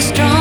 strong.